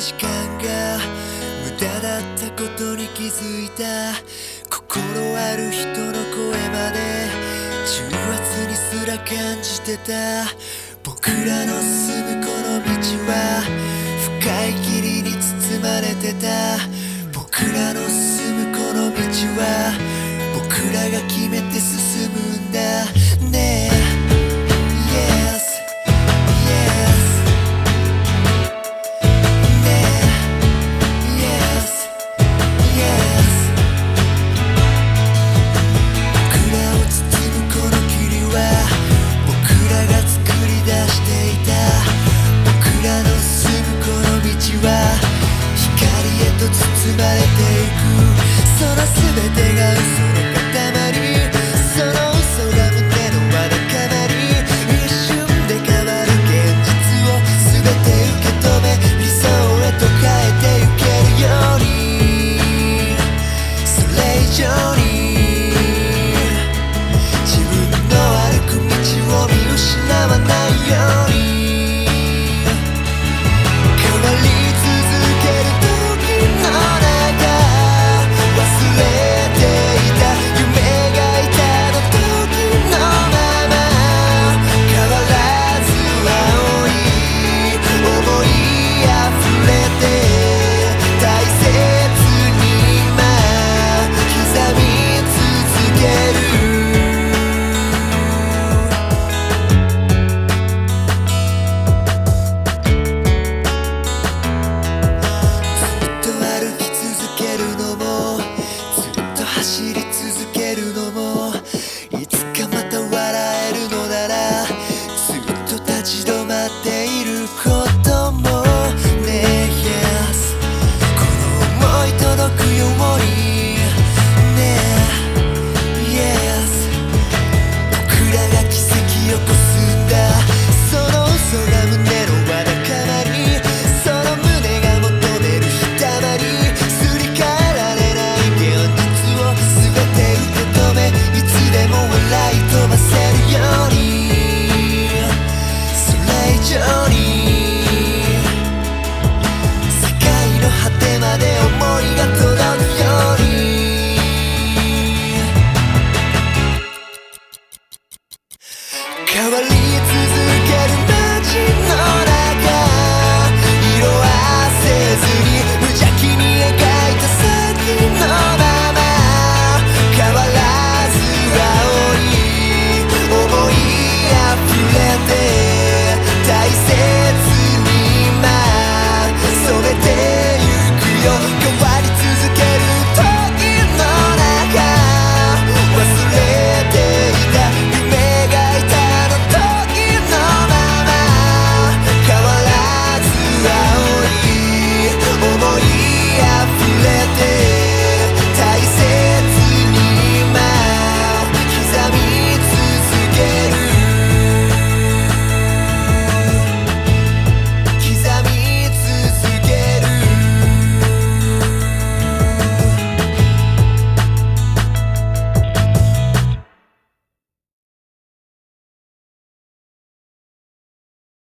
時間が無駄だったことに気づいた心ある人の声まで重圧にすら感じてた。僕らの住むこの道は深い霧に包まれてた。僕らの住むこの道は。僕らが決めて進は